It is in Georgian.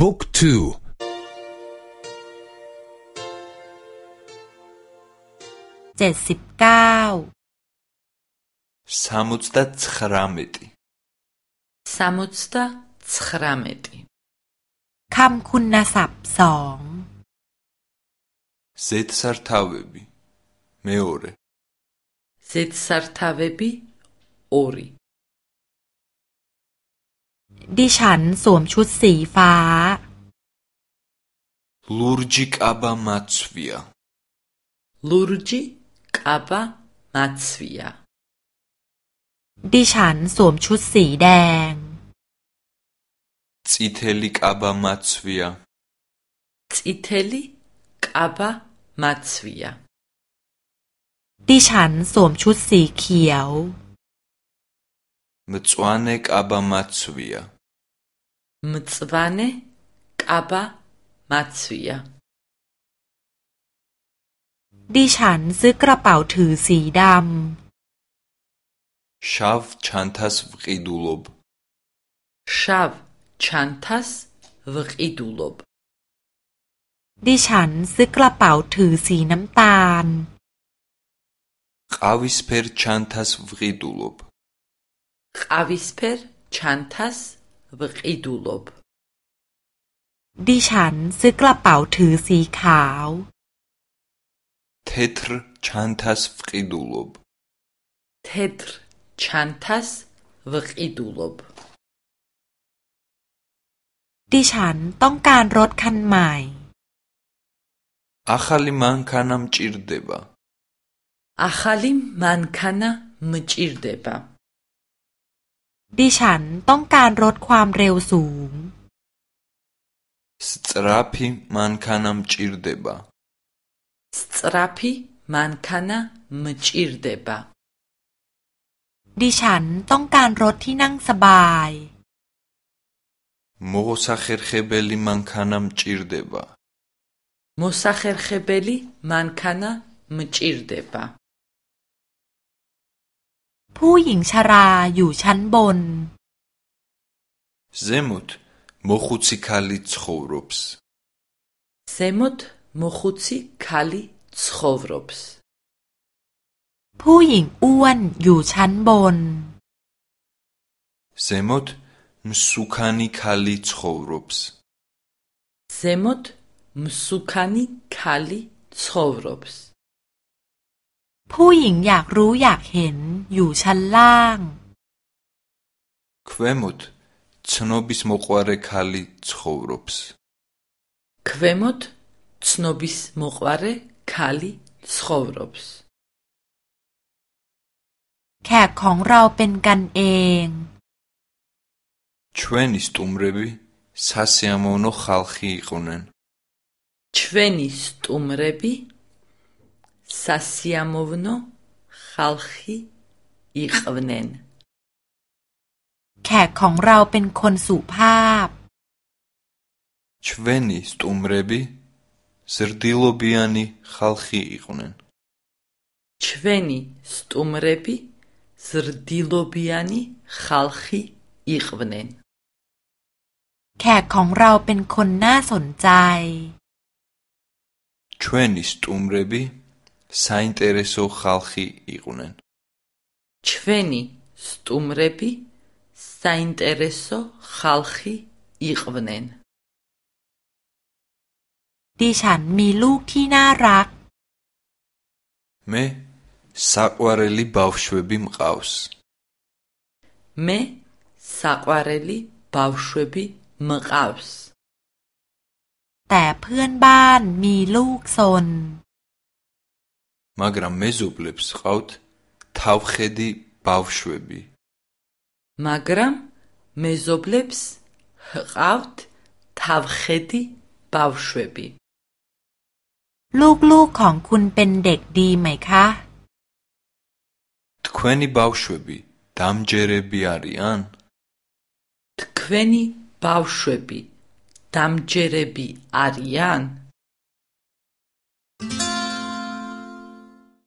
Book 2 เจ็ดสิบเก้า 79 79 คำคุณศัพท์สอง ზედსართავები მეორე ზედსართავები 2 ดิฉันสวมชุดสีฟ้า ლურჯი კაბა მაცვია ლურჯი კაბა მაცვია ดิฉันสวมชุดสีแดง წითელი კაბა მაცვია წითელი კაბა მაცვია ดิฉันสวมชุดสีเขียว მწვანე კაბა მაცვია მწვანე კაბა მაცვია ดิฉันซื้อกระเป๋าถือสีด შავ ჩანთას ვყიდულობ შავ ჩანთას ვყიდულობ ำ ดิฉันซื้อกระเป๋าถือสีน้ำตาล ყავისფერ ჩანთას ვყიდულობ ყავისფერ ჩანთას ვყიდულობ ดิฉันซื้อกระเป๋าถือสีขาว თეთრ ჩანთას ვყიდულობ თეთრ ჩანთას ვყიდულობ ดิฉันต้องการรถคันใหม่ ახალი მანქანა მჭირდება ახალი მანქანა მჭირდება ดิฉันต้องการรถความเร็วสูง სწრაფი მანქანა მჭირდება სწრაფი მანქანა მჭირდება ดิฉันต้องการรถที่นั่งสบาย მოსახერხებელი მანქანა მჭირდება მოსახერხებელი მანქანა მჭირდება ผู้หญิงชราอยู่ชั้นบน ზემოთ მოხუცი ქალი ცხოვრობს ზემოთ მოხუცი ქალი ცხოვრობს ผู้หญิงอ้วนอยู่ชั้นบน ზემოთ მსუქანი ქალი ცხოვრობს ზემოთ მსუქანი ქალი ცხოვრობს ผู้หญิงอยากรู้อยากเห็นอยู่ชั้นล่าง ქვემოთ ცნობის მოყვარე ქალი ცხოვრობს ქვემოთ ცნობის მოყვარე ქალი ცხოვრობს แขกของเราเป็นกันเอง ჩვენი სტუმრები სასიამოვნო ხალხი იყვნენ ჩვენი სტუმრები სასიამოვნო ხალხი იყვნენ แขกของเราเป็นคนสุภาพ ჩვენი სტუმრები ზრდილობიანი ხალხი იყვნენ ჩვენი სტუმრები ზრდილობიანი ხალხი იყვნენ แขกของเราเป็นคนน่าสนใจ ჩვენი სტუმრები საინტერესო ხალხი იყვნენ ჩვენი სტუმრები საინტერესო ხალხი იყვნენ ดิฉันมีลูกที่น่ารัก მე საყვარელი ბავშვები მყავს მე საყვარელი ბავშვები მყავს แต่เพื่อนบ้านมีลูกซน მაგრამ მეზობლებს ყავთ თავხედი ბავშვები მაგრამ მეზობლებს ჰყავთ თავხედი ბავშვები ลูกๆของคุณเป็นเด็กดีไหมคะ თქვენი ბავშვები დამჯერები არიან თქვენი ბავშვები დამჯერები არიან